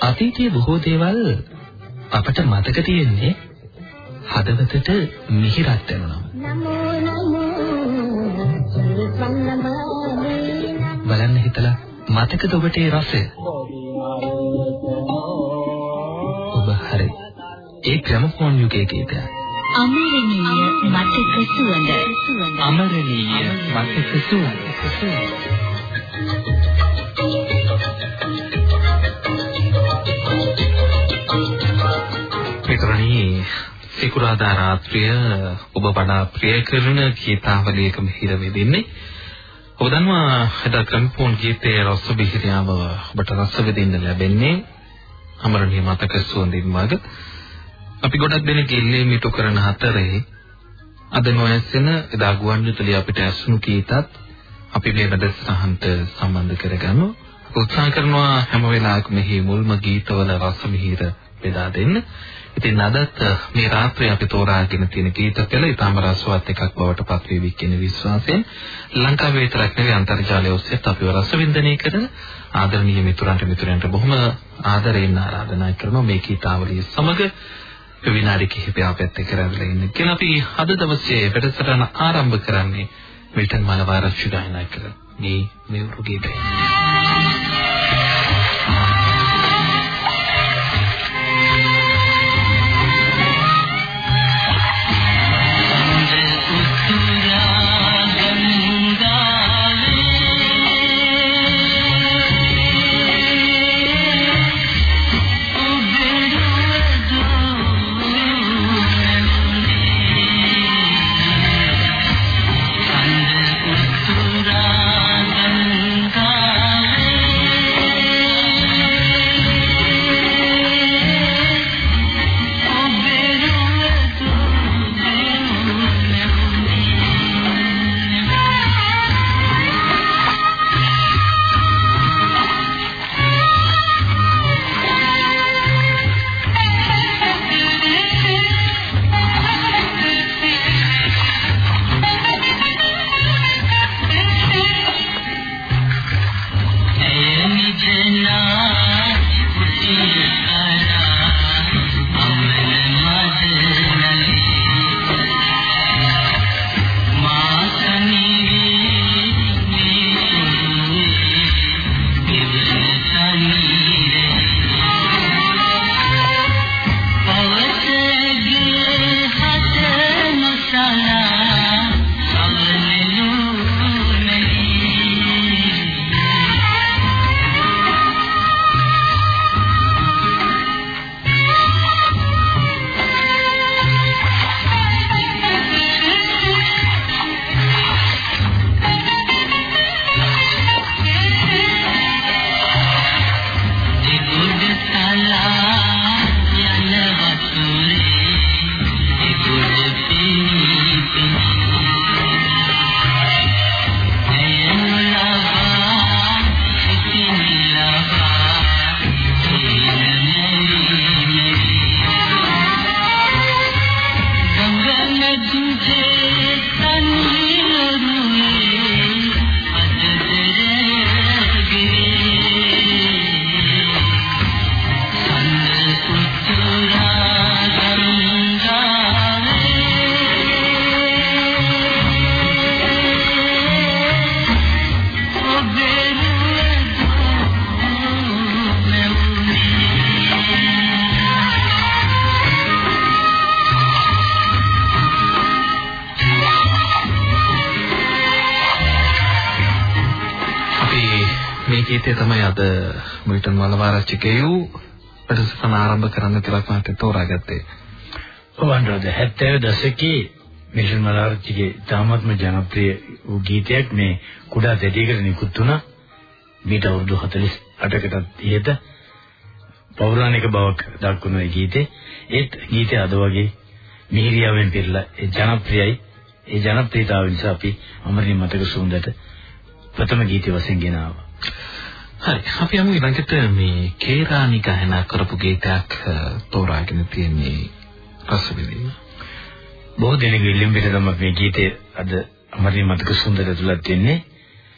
අතීතයේ බොහෝ දේවල් අපට මතක තියෙන්නේ හදවතට මිහිරක් දැනෙනවා. බලන්න හිතලා මතකද ඔබට ඒ රසය? ඔබ හරි. ඒ ග්‍රැමෆෝන් යුගයේ ගීතය. අමරණීය මතක සුවඳ. අමරණීය මතක සුවඳ. මිත්‍රණී සිකුරාදා රාත්‍රිය ඔබ වඩා ප්‍රිය කරන ගීතාවලියක මිහිර වෙදින්නේ ඔබ දන්නවා අද කම්පෝන් ගීතයේ රස බිහිරියාව ඔබට රස විඳින්න ලැබෙන්නේ. අමරණීය මතක සුවඳින් මග. අපි ගොඩක් දෙනෙක් ඉල්ලේ මිටු කරන හතරේ. අද නොයැසෙන එදා ගුවන්විදුලිය අපිට ඇසුණු කීතත් අපි මේ වැඩසටහනට සම්බන්ධ කරගමු. උත්සාහ කරනවා හැම වෙලාවකම මෙහි මුල්ම ගීතවල රස මිහිර බෙදා දෙන්න. ඉතින් අදත් මේ රාත්‍රියේ අපි තෝරාගෙන තියෙන ගීත පෙළ ඊටම රසවත් එකක් බවට පත් වේවි කියන විශ්වාසයෙන් ලංකාවේ විතරක් නෙවෙයි අන්තර්ජාලය ඔස්සේත් අපිව රස වින්දනය කරන ආදරණීය මිතුරන්ට මිතුරන්ට බොහොම ආදරයෙන් ආරාධනා කරනවා මේ ගීතාවලිය සමග විනාඩි කිහිපයක් පැත්තේ කරලා ඉන්න. කියලා අපි අද දවසේ වැඩසටහන ආරම්භ කරන්නේ මිල්ටන් මලවාරච්චි ගායනා කළ මේ මේ උරුගීතය. ගීතය තමයි අද මිල්ටන් වලවාරච්චි කියු වැඩසටහන ආරම්භ කරන්න කියලා මට තෝරාගත්තේ. ඔව් අන්රෝද 70 දශකයේ මිල්ටන් වලවාරච්චිගේ තාමත්ම ජනප්‍රිය වූ ගීතයක් මේ කුඩා දෙඩියකට නිකුත් වුණා. මීට අවුරුදු 48කටත් ඉහත පෞරාණික බවක් දක්වන මේ ගීතේ ඒත් ගීතය අද වගේ මිහිරියාවෙන් පිරලා ඒ ජනප්‍රියයි ඒ ජනප්‍රියතාව නිසා අපි අමරණීය මතක සුන්දරට ප්‍රථම ගීතය වශයෙන් ගෙනාවා. හරි අපි යමු ඊළඟට මේ කේරානි ගායනා කරපු ගීතයක් තෝරාගෙන තියෙන්නේ රසවිඳින්න. බොහෝ දෙනෙක් ඉල්ලීම් පිට තමයි මේ ගීතය අද අමරණීය මතක සුන්දර ඇතුළත් වෙන්නේ.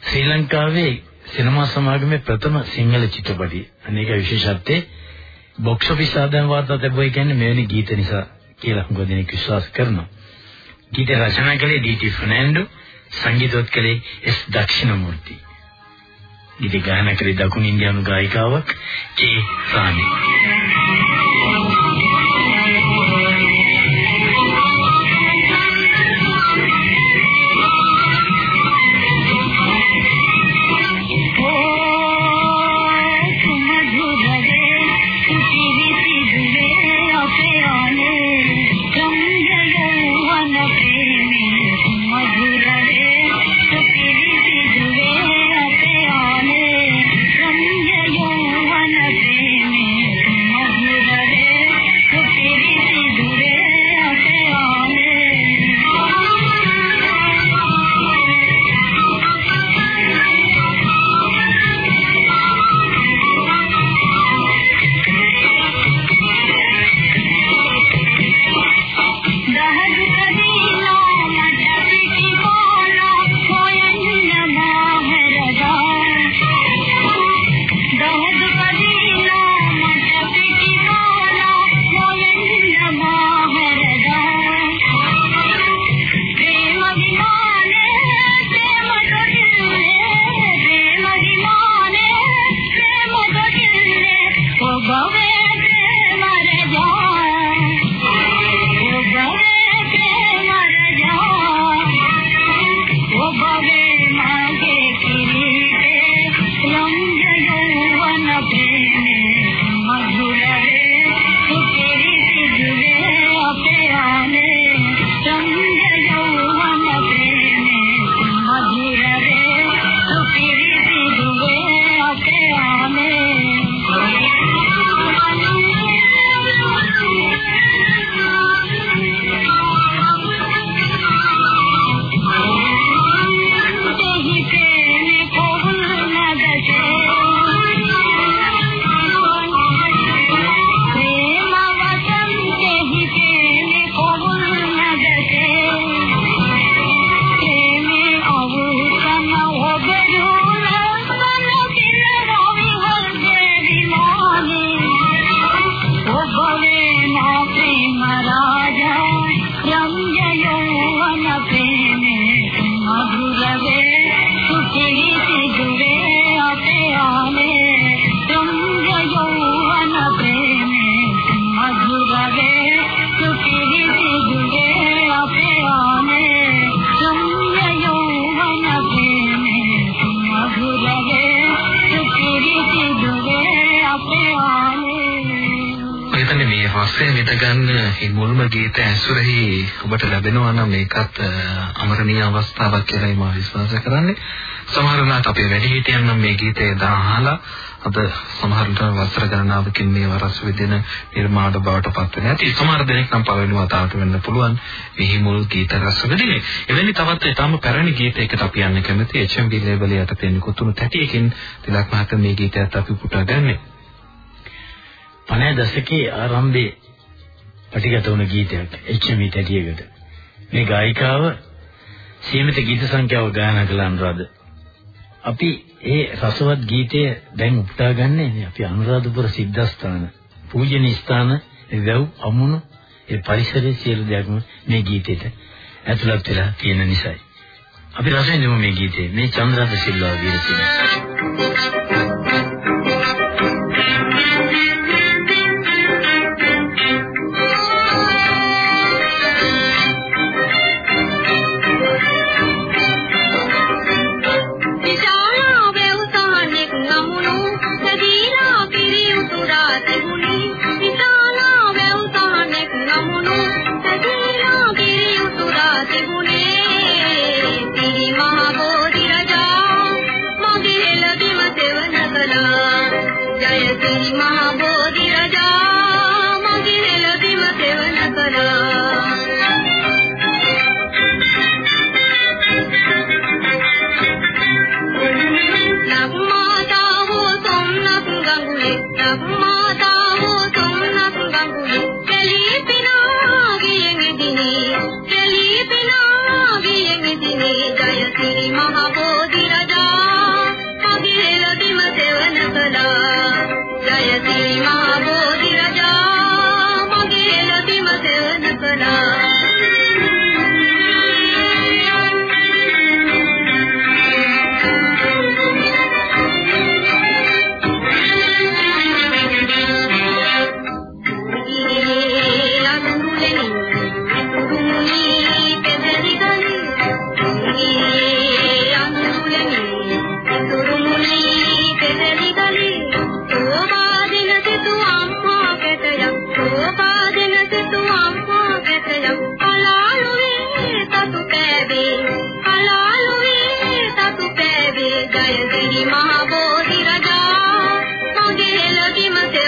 ශ්‍රී ලංකාවේ සිනමා සමාගමේ ප්‍රථම සිංහල චිත්‍රපටය. අනේක විශේෂත්වයේ බොක්ස් ඔෆිස් ආදායම් වාර්තා තිබුණා කියන්නේ මෙවැනි ගීත නිසා කියලා හුඟ දෙනෙක් විශ්වාස කරනවා. ගීත රචනා කළේ ඩී.ටී. ෆර්නැන්ඩෝ, සංගීතවත් කළේ එස්. දක්ෂිණමූර්ති. ගීත ගායනා කළේ දකුණු ඉන්දියානු ගායිකාවක් කේ රාණි. ගීත ඇසුරෙහි ඔබට ලැබෙනවා නම් මේකත් අමරණීය අවස්ථාවක් කියලායි මම විශ්වාස කරන්නේ. සමහර වෙලාවට අපේ වැඩිහිටියන් නම් මේ ගීතය දාහලා අද සමහරට වසර ගණනාවකින් මේ වරස් විදින නිර්මාණ බවට පත් වෙන ඇති. සමහර දෙනෙක් නම් පළවෙනි වතාවට වෙන්න පුළුවන් මෙහි මුල් ගීත රස විදිනේ. එවැනි තවත් ඊටම පැරණි ගීතයකට අපි යන්න කැමති HMB ලේබල් යටතේ නිකුත්ුණු තැටියකින් තිලක් මහත්මයා මේ ගීතයත් අපි පුටා ගන්නේ. 50 දශකයේ ආරම්භයේ පටිගත වුණ ගීතයක් HMV තැටියකට. මේ ගායිකාව සීමිත ගීත සංඛ්‍යාව ගායනා කළ අනුරාධ. අපි ඒ රසවත් ගීතය දැන් උපුටා ගන්නේ අපි අනුරාධපුර සිද්ධාස්ථාන පූජනීය ස්ථාන වැව් අමුණු ඒ පරිසරයේ සියලු දෙයක්ම මේ ගීතෙට ඇතුළත් වෙලා තියෙන නිසායි. අපි රස විඳිමු මේ ගීතේ. මේ චන්ද්‍රාද සිල්වා වීරසිංහ.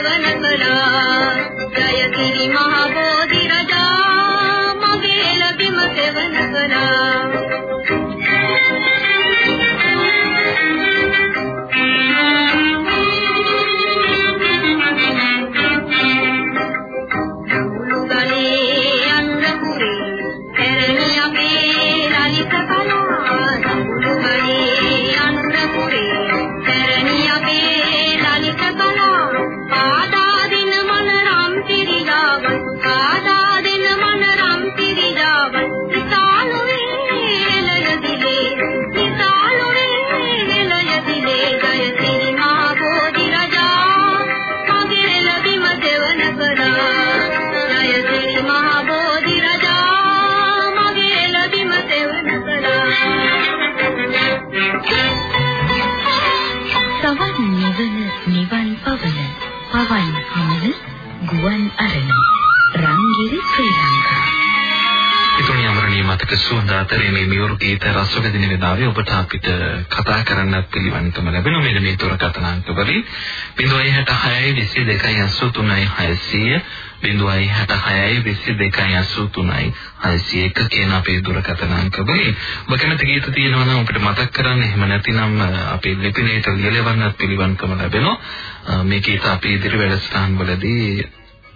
वन අතරේ මේ මියුරු ගීත රස විඳින වෙලාවේ ඔබට අපිට කතා කරන්නත් පිළිවන්කම ලැබෙනවා. මෙන්න මේ දුරකථන අංක වලින් 066 22 83 600 066 22 601 කියන අපේ දුරකථන අංක වලින් ඔබ කැමති ගීත තියෙනවා නම් අපිට මතක් කරන්න. එහෙම නැතිනම් අපේ ලිපිනයට ලියලවන්නත් පිළිවන්කම ලැබෙනවා. මේ ගීත අපේ ඉදිරි වැඩසටහන් වලදී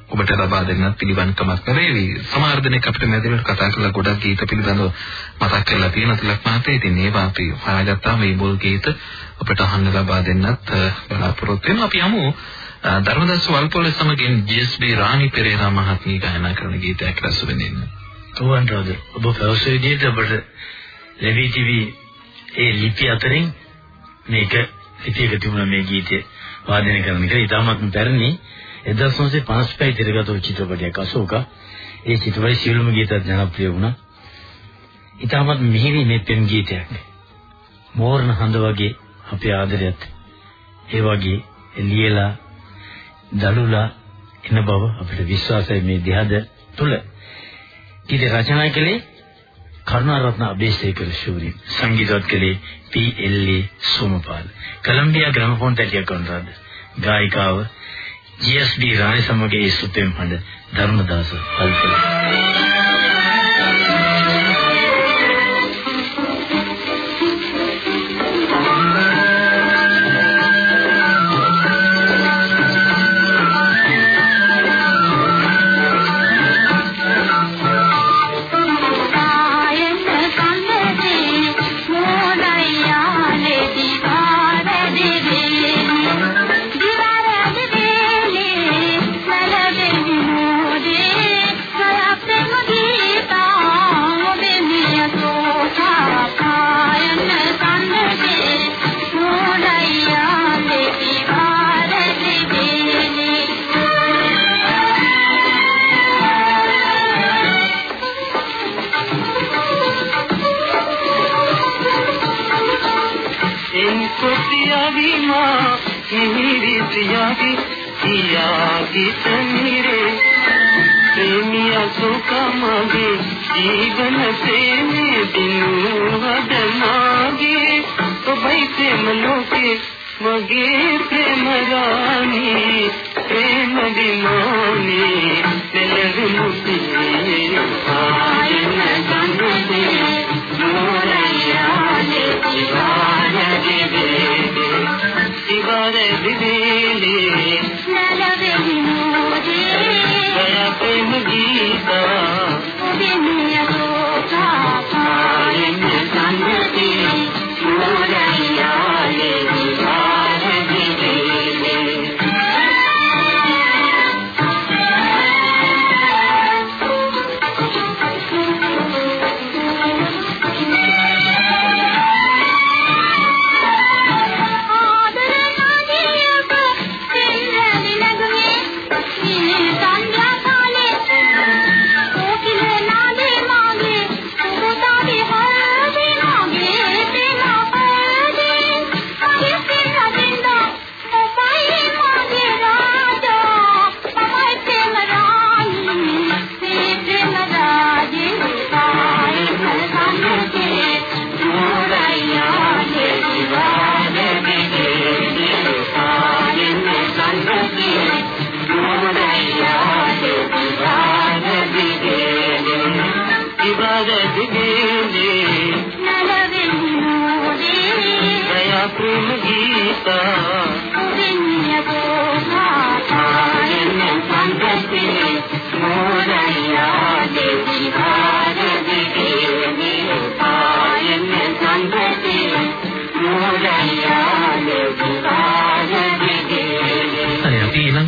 ඔබට ලබා දෙන්නත් පිළිවන්කමක් ලැබෙවි. සමහර දෙනෙක් අපිට මැදිරියට කතා කරලා ගොඩක් ගීත පිළිබඳව මතක් කරලා තියෙන තිලක් මහත්තයා. ඉතින් ඒවා අපි හොයාගත්තාම මේ මුල් ගීත අපිට අහන්න ලබා දෙන්නත් බලාපොරොත්තු වෙනවා. අපි යමු ධර්මදාස වල්පොල සමගින් ජී.එස්.බි. රාණි පෙරේරා මහත්මිය ගායනා කරන ගීතයක් රස විඳින්න. තුවන්රද ඔබ පැවසු විදිහට ඔබට ලැබී තිබි ඒ ලිපි අතරින් මේක ලිපියක තිබුණ මේ ගීතය වාදනය කරන එක ඉතාමත් පැරණි 1955 තිරගත වූ චිත්‍රපටයක් අශෝකා ඒ චිත්‍රපටයේ සියලුම ගීත ජනප්‍රිය වුණා. ඉතාමත් මිහිරි මේ පෙම් ගීතයක්. මෝරණ හඳ වගේ අපේ ආදරයත් ඒ වගේ එළියලා දලුලා එන බව අපිට විශ්වාසයි මේ දිහද තුල. ගීත රචනා කළේ කරුණාරත්න අබේසේකර ශූරින් සංගීතවත් කළේ P L A. Somapala. Columbia gramophone තැටියක් වුණාද. ගායිකාව ජී.එස්.බී. රාණි සමග ඒ සුපෙම් හඬ ධර්මදාස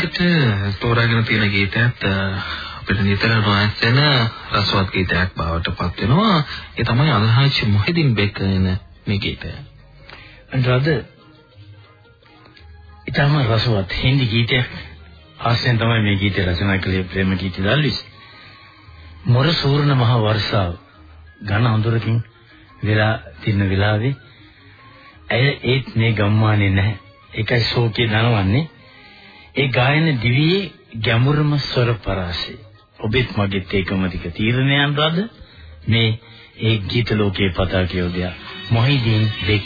අල්පල තෝරාගෙන තියෙන ගීතයත් අපිට නිතර නොඇස් වෙන රසවත් ගීතයක් බවට පත් වෙනවා. ඒ තමයි අල්හාජ් මොහිදින් බෙකන මේ ගීතය. අන්තරද ඊටම රසවත් හින්දි ගීතයක් ආසෙන් තමයි මේ ගීතය රචනා කළේ ප්‍රේම ගීත දල්විස්. මොර සූර්ණ මහ වර්ෂාව ඝන අඳුරකින් වෙලා තින්න වෙලාවේ ඇය ඒත් මේ ගම්මානේ නැහැ. ඒකයි ශෝකේ දනවන්නේ. ඒ ගායන දිවියේ ගැඹුරම ස්වර පරාසය. ඔබෙත් මගෙත් ඒකම දික තීරණයන් රද මේ ඒ ගීත ලෝකයේ පතාකයෝදයා මොහිදීන් බෙක්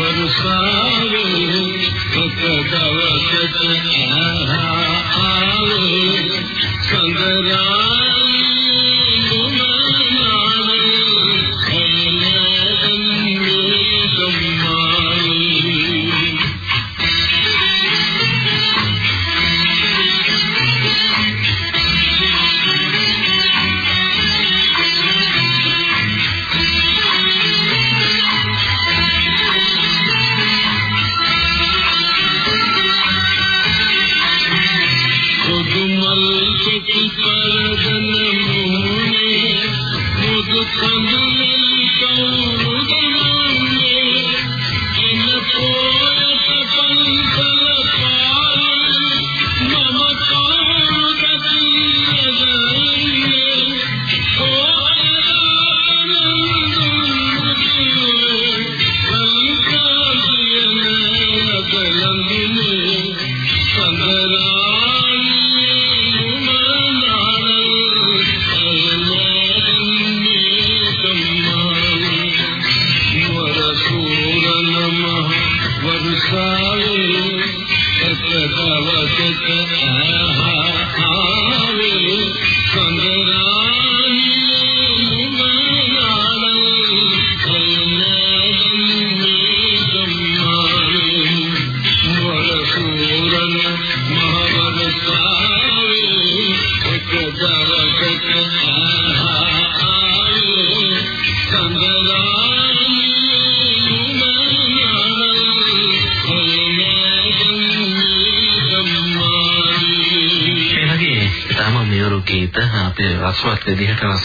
රසවත්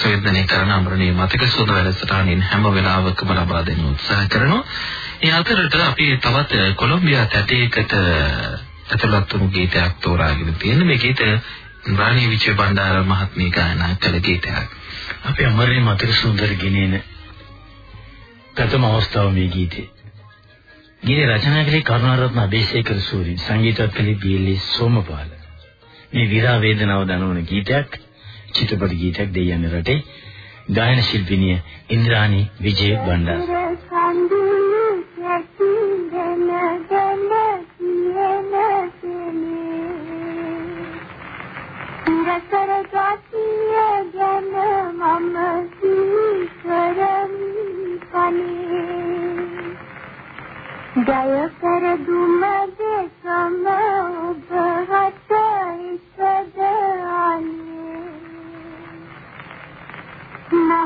විදිහට රස වින්දනය කරන අමරණීය මතක සුවඳ වැඩසටහනින් හැම වෙලාවකම ලබා දෙන්න උත්සාහ කරනවා. ඒ අතරට අපි තවත් කොලොම්බියා තැටයකට ඇතුළත් වුණු ගීතයක් තෝරාගෙන තියෙන මේ ගීතය රාණී විජය බණ්ඩාර මහත්මිය ගායනා කළ ගීතයක්. අපි අමරණීය මතක සුන්දර ගෙනෙන ප්‍රථම අවස්ථාව මේ ගීතේ. ගීත රචනා කළේ කරුණාරත්න අබේසේකර සූරි සංගීතවත් කළේ බීඑල්එස් සෝමපාල. මේ විරා වේදනාව දනවන ගීතයක් චිත්‍රපට ගීතයක් දෙයයන් රටේ ගායන ශිල්පිනිය ඉන්ද්‍රාණි විජය බණ්ඩාර. කර ගතිය ගැන මම සීකරම් කනේ ජය කර දුම දෙකම ඔබ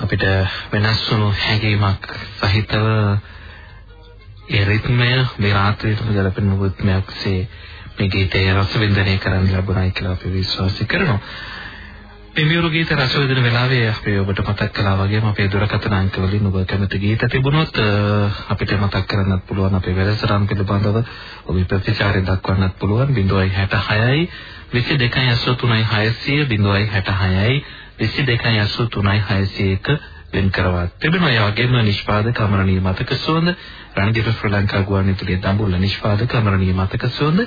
අපිට වෙනස් වුණු හැඟීමක් සහිතව ඒ රිද්මය මේ රාත්‍රියටම ගැලපෙන මුත්මයක්සේ මේ ගීතය රස වින්දනය කරන්න ලැබුණයි කියලා අපි විශ්වාස කරනවා. මේ මියුරු ගීත රස විඳින වෙලාවේ අපි ඔබට මතක් කළා වගේම අපේ දුරකථන අංක වලින් ඔබ කැමති ගීත තිබුණොත් අපිට මතක් කරන්නත් පුළුවන් අපේ වැඩසටහන් පිළිබඳව ඔබ ප්‍රතිචාරය දක්වන්නත් පුළුවන්. 066යි 22යි 83600 066යි 22යි 83601 වෙන් කරවා තිබෙනවා. ඒ වගේම නිෂ්පාදක අමරණීය මතක සුවඳ රණගිර ශ්‍රී ලංකා ගුවන්විදුලියේ දඹුල්ල නිෂ්පාදක අමරණීය මතක සුවඳ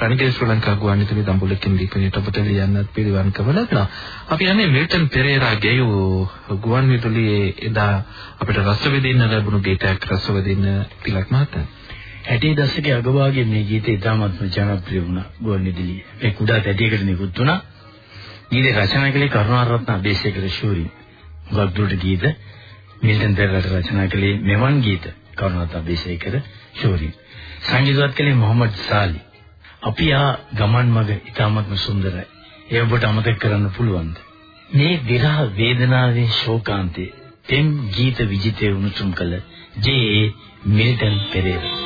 රණගිර ශ්‍රී ලංකා ගුවන්විදුලියේ දඹුල්ලකින් ලිපිනයට ඔබට ලියන්නත් පිළිවන්කම ලැබෙනවා. අපි යන්නේ මිල්ටන් පෙරේරා ගෙයූ ගුවන්විදුලියේ එදා අපිට රස විඳින්න ලැබුණු ගීතයක් රස විඳින්න තිලක් මහතා. 60 දශකයේ අගභාගයේ මේ ගීතය ඉතාමත්ම ජනප්‍රිය වුණා ගුවන්විදුලියේ. මේ කුඩා තැටියකට නිකුත් වුණා. ගීතය රචනා කළේ කරුණාරත්න අබේසේකර ශූරින්. ගොඩදුරට ගීත මිල්ටන් පෙරේරාට රචනා කළේ මෙවන් ගීත කරුණාත අබේසේකර ශෝරි සංගීතවත් කළේ මොහමඩ් සාලි. අපි ආ ගමන් මග ඉතාමත්ම සුන්දරයි. ඒ ඔබට අමතක කරන්න පුළුවන්ද? මේ විරහ වේදනාවේ ශෝකාන්තේ තෙම් ගීත විජිතේ උණුසුම් කළ ජේ මිල්ටන් පෙරේරා.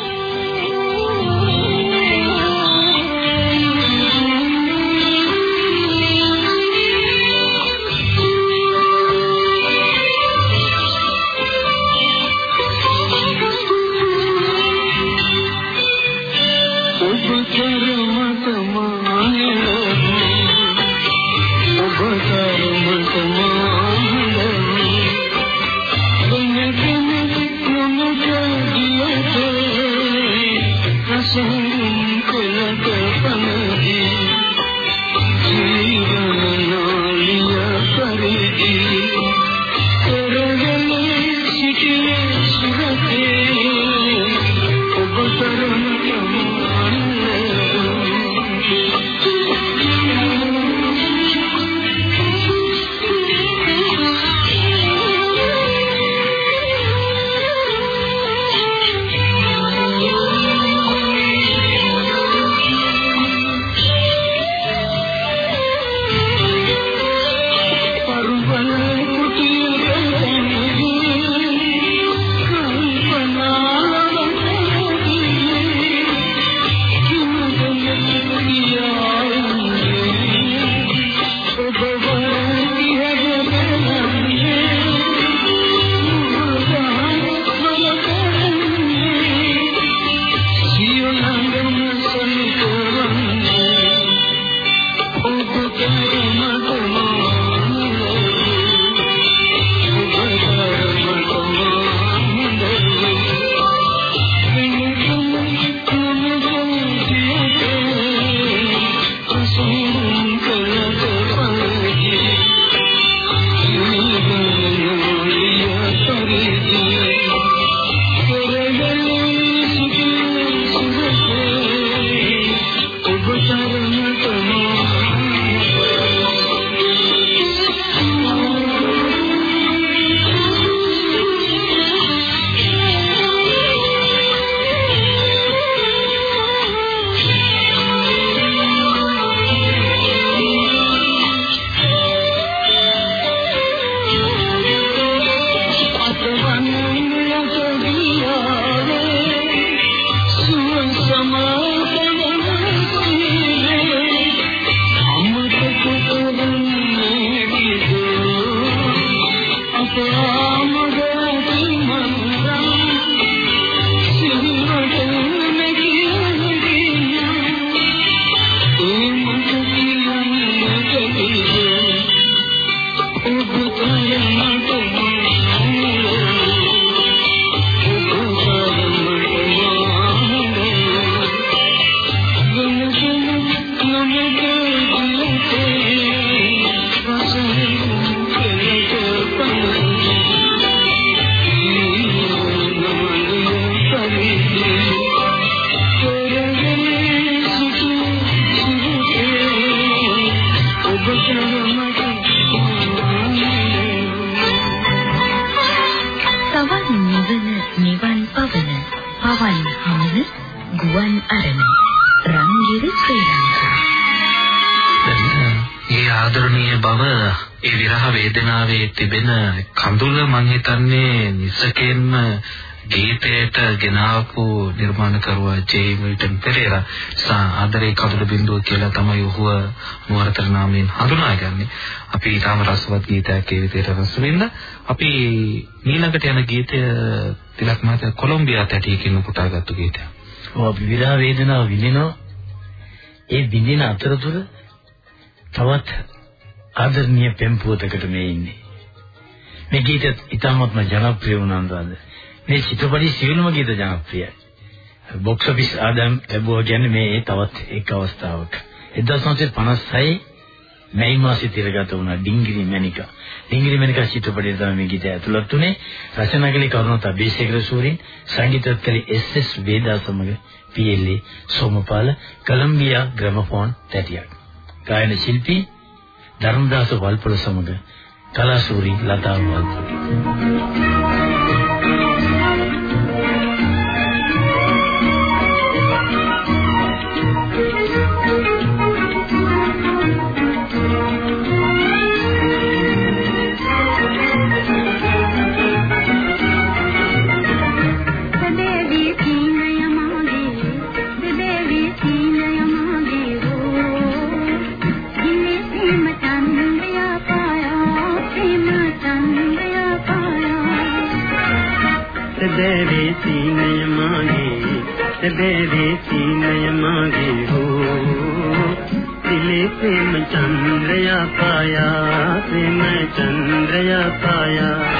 හිතන්නේ නිසකෙන්ම ගීතයට ගෙනාවු නිර්මාණකරුවා ජේ මිල්ටන් පෙරේරා සා ආදරේ කඳුළු බිඳුව කියලා තමයි ඔහුව නුවරතර නාමයෙන් හඳුනාගන්නේ. අපි ඊටම රසවත් ගීතයක් ඒ විදිහට රස විඳ. අපි ඊළඟට යන ගීතය තිලක් මහතා කොලොම්බියා තැටියකින් උපුටාගත්තු ගීතයක්. ඔව් අපි විරහ වේදනාව විඳිනවා. ඒ විඳින අතරතුර තවත් ආදරණීය පෙම්පුවතකට මේ ඉන්නේ. මේ ගීත ඉතාමත්ම ජනප්‍රිය වුණාන්දාද. මේ චිත්‍රපටයේ සියලුම ගීත ජනප්‍රියයි. බොක්ස් ඔෆිස් ආදායම් ලැබුවා කියන්නේ මේ තවත් එක් අවස්ථාවක. 1956 මැයි මාසයේ තිරගත වුණ ඩිංගිරි මැනිකා. ඩිංගිරි මැනිකා චිත්‍රපටයේ තමයි මේ ගීතය ඇතුළත් වුණේ. රචනා කළේ කරුණාත අබේසේකර සූරින්, සංගීතවත් කළේ එස්.එස්. වේදා සමග P L A. Somapala Columbia gramophone තැටියක්. ගායන ශිල්පී ධර්මදාස වල්පොල සමග කලාසූරි ලතා වල්පොල. देवे सीनय मागे हो। दिले प्रेम चंद्रया पाया प्रेम चंद्रया पाया।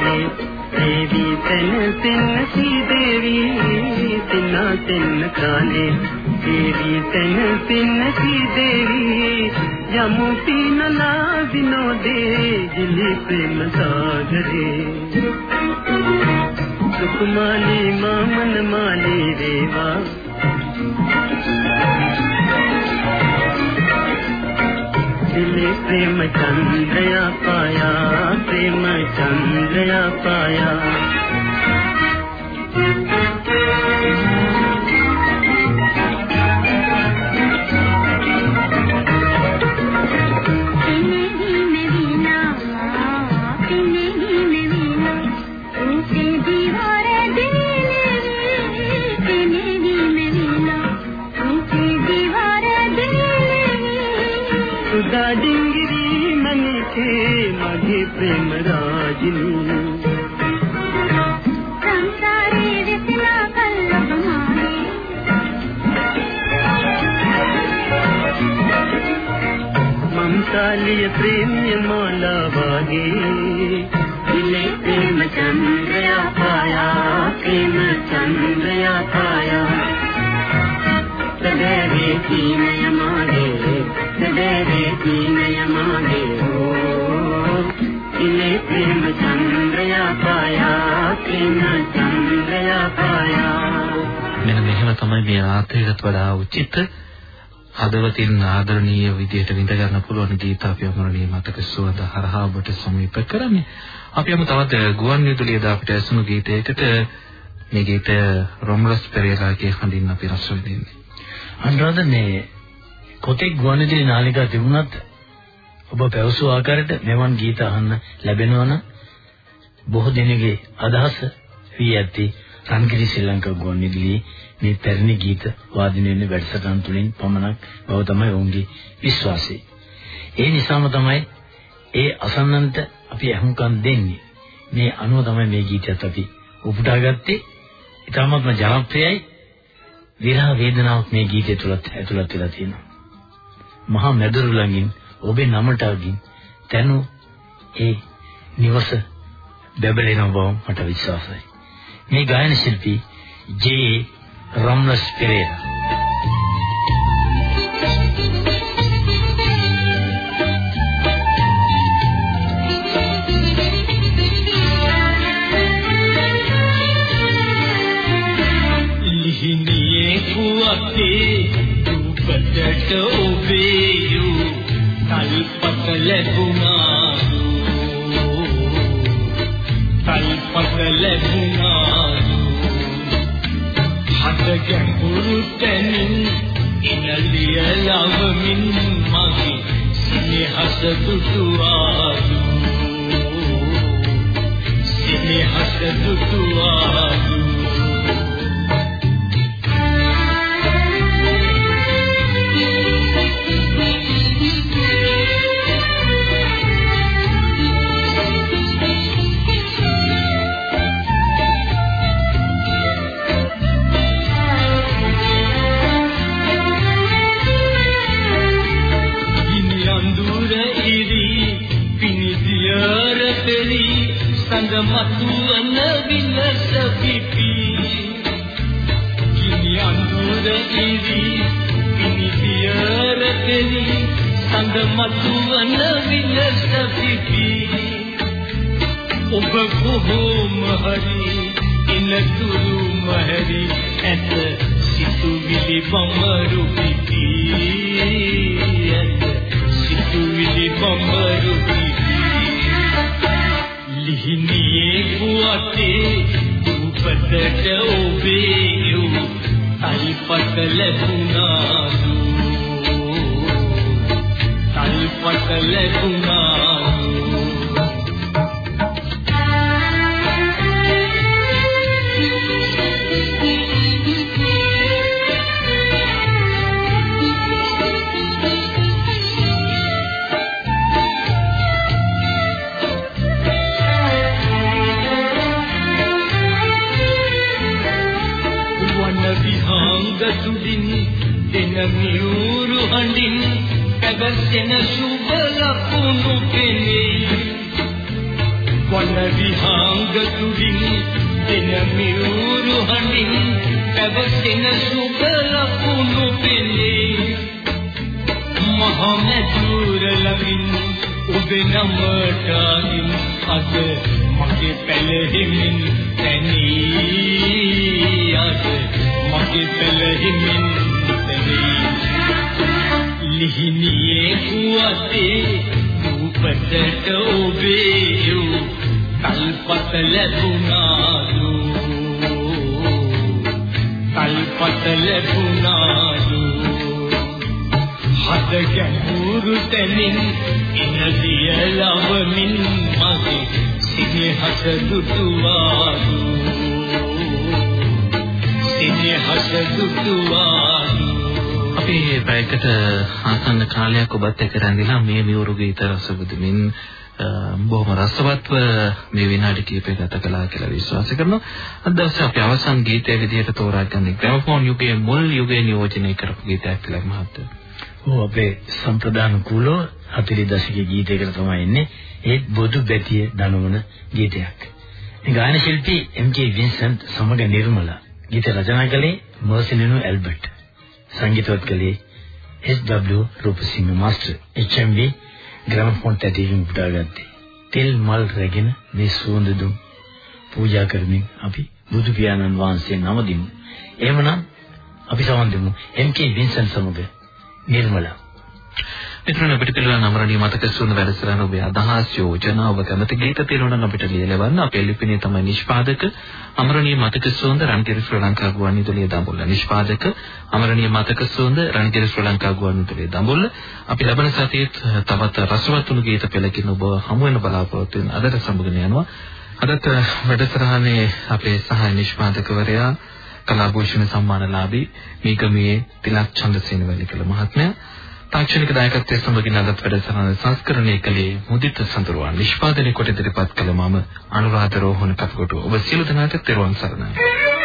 ಗಾನೆ ದೇವಿ ತೆನ್ನ ತೆನ್ನ ಸಿ ದೇವಿ ತಿನ್ನ ತೆನ್ನ ಕಾನೆ ದೇವಿ ತೆನ್ನ ತೆನ್ನ ಸಿ ದೇವಿ ಯಮು ತೀನ ಲಾಜಿನೋ ದೇ ಜಿಲಿ ಪ್ರೇಮ ಸಾಗರೆ ಸುಕುಮಾಲಿ ಮಾಮನ ಮಾಲಿ ದೇವಾ कालिय මෙන්න මෙහෙම තමයි මේ ආත්‍රයකට වඩා උචිත හදවතින් ආදරණීය විදියට විඳ ගන්න පුළුවන් ගීත අපි අමරණීය මතක සුවඳ හරහා ඔබට සමීප කරන්නේ. අපි යමු තවත් ගුවන් විදුලියද අපිට ඇසුණු ගීතයකට මේ ගීතය රොම්ලස් පෙරේරාගේ හඬින් අපි රස විඳින්නේ. අනුරාධ මේ කොතෙක් ගුවන් විදුලි නාලිකා තිබුණත් ඔබ පැවසු ආකාරයට මෙවන් ගීත අහන්න ලැබෙනවා නම් බොහෝ දෙනෙකුගේ අදහස වී ඇත්තේ රන්ගිරි ශ්‍රී ලංකා ගුවන් විදුලියේ මේ පැරණි ගීත වාදින වෙන වැඩසටහන් තුලින් පමණක් බව තමයි ඔවුන්ගේ විශ්වාසය. ඒ නිසාම තමයි ඒ අසන්නන්ට අපි අහුම්කම් දෙන්නේ. මේ අනුව තමයි මේ ගීතයත් අපි උපුටාගත්තේ. ඊටමත්ම ජනප්‍රියයි. විරහ වේදනාවක් මේ ගීතය තුලත් ඇතුළත් වෙලා තියෙනවා. මහා මැදුරු ළඟින් ඔබේ නමට අගින් තනු ඒ නිවස බබලෙන බව මට විශ්වාසයි. මේ ගායන ශිල්පී ජේ රම්නස් පෙරේරා දුපතට ඔබේ ඇත සිතුවිලි බඹරු පිපි ඇත සිතුවිලි බඹරු පිපි ලිහිණියේ පුවතේ උපතට ඔබේ යු අල්පත ලැබුණාදු. අල්පත ලැබුණාදු මියුරු හඬින් පැවසෙන සුබ ලකුණු පෙනේ. වන විහාංග තුලින් දෙන මියුරු හඬින් පැවසෙන සුබ ලකුණු පෙනේ. මහමෙදුර ළඟින් ඔබේ නමට අදින් අද මගේ පැලෙහිමින් තැනී අද මගේ පැලෙහිමින් ලිහිණියේ කුවතේ රූපතට ඔබේ යෝ කල්පත ලැබුණාදු. කල්පත ලැබුණාදු. හද ගැඹුරු තැනින් ඉනදිය ලවමින් මගේ සිනහස දුටුවාදු. සිනහස දුටුවාදු. අපි පැයකට ආසන්න කාලයක් ඔබත් එක්ක රැඳිලා මේ මියුරු ගීත රස විඳින්න බොහොම රසවත්ව මේ විනාඩි කිහිපය ගත කළා කියලා විශ්වාස කරනවා. අද දවසේ අපි අවසන් ගීතය විදිහට තෝරාගන්නේ ග්‍රැමෆෝන් යුගයේ මුල් යුගයේ නියෝජනය කරපු ගීතයක් කියලා මහත්තයා. ඔව් අපේ සම්ප්‍රදාන කුලෝ 40 දශකයේ ගීතයකට තමයි එන්නේ. ඒත් බොදු බැතිය දනවන ගීතයක්. මේ ගායන ශිල්පී එම්.කේ වින්සන්ට් සමග නිර්මලා ගීත රචනා කළේ මර්සිනිනෝ ඇල්බර්ට්. සංගීතවත් කළේ S W Rupasinghe master HMV gramophone තැටිකින් උපුටාගත්තේ. තෙල් මල් රැගෙන මේ සුවඳ දුම් පූජා කරමින් අපි බුදු පියාණන් වහන්සේ නමදිමු. එහෙමනම් අපි සමන් දෙමු එම්.කේ වින්සන් සමග නිර්මලා මිත්‍රයන් අපිට පිළිවෙල නමරණීය මතක සුවඳ වැඩසටහන ඔබේ අදහස් යෝජනා ඔබ කැමති ගීත තියෙනවා නම් අපිට ලියලවන්න අපේ ලිපිනේ තමයි නිෂ්පාදක අමරණීය මතක සුවඳ රන්තිර ශ්‍රී ලංකා ගුවන්විදුලිය දඹුල්ල. නිෂ්පාදක අමරණීය මතක සුවඳ රන්තිර ශ්‍රී ලංකා ගුවන්විදුලිය දඹුල්ල. අපි ලබන සතියේ තවත් රසවත් වුණු ගීත පෙළකින් ඔබ හමු වෙන බලාපොරොත්තු වෙන අදට සම්බුගෙන යනවා. අදත් වැඩසටහනේ අපේ සහාය නිෂ්පාදකවරයා කලාභූෂණ සම්මානලාභී මේකමේ තිලක් චන්ද්‍රසේන වැලිකල මහත්මයා. තාක්ෂණික දායකත්වයේ සමගින් අදත් වැඩසටහන සංස්කරණය කළේ මුදිත සඳරුවන්. නිෂ්පාදනය කොට ඉදිරිපත් කළ මම අනුරාධ රෝහණ කපකොටු ඔබ සියලු දෙනාට තෙරුවන් සරණයි.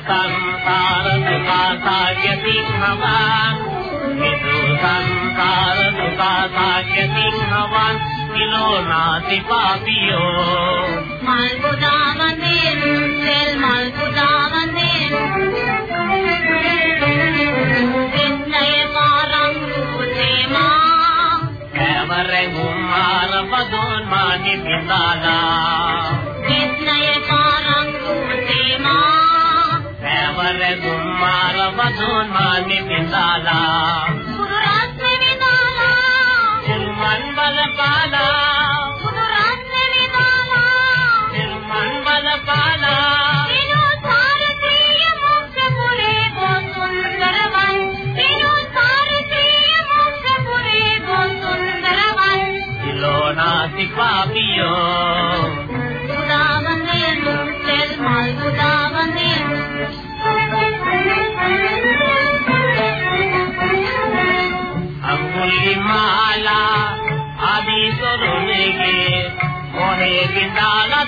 නිදු සංසාර දුකාසාග්‍ය සිංහවන් නිදු සංසාර දුකාසාග්‍ය සිංහවන් කිලෝනාති පාපියෝ මල් පුදා වන්දේ තෙල් මල් පුදා වන්දේ දෙන්නය පාරම් කුතේමා කැමරෙගුම් මාර පදෝන් මානි බින්දාලා කැමරෙගුම් මාර පදෝන් මානි බින්දාලා කුරු රත්න විදාලා සිල්මන් බලපාලා කුරු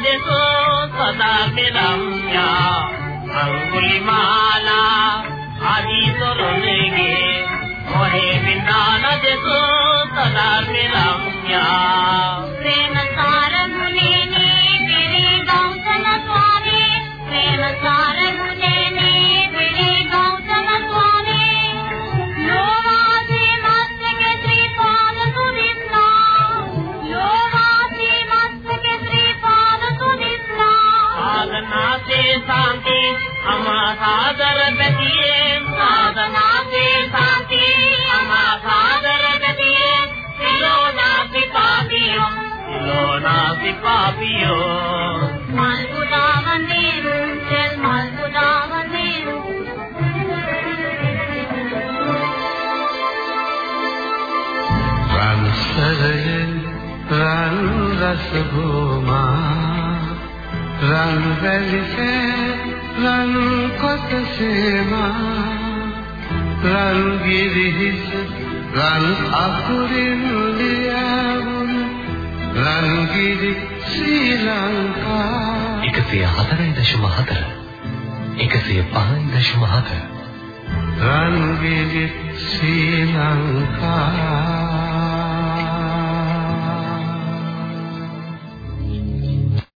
දෙසෝ සදා පෙරම්යා අඟුලි මාලා ආදී රස භූමා රන් වැලිසේ රන් කොටසේමා රන් ගිරිහිස රන් අකුරින් ලියවුන. රන් ගිරි ශ්‍රී ලංකා 104.4 105.4 රන් ගිරි ශ්‍රී ලංකා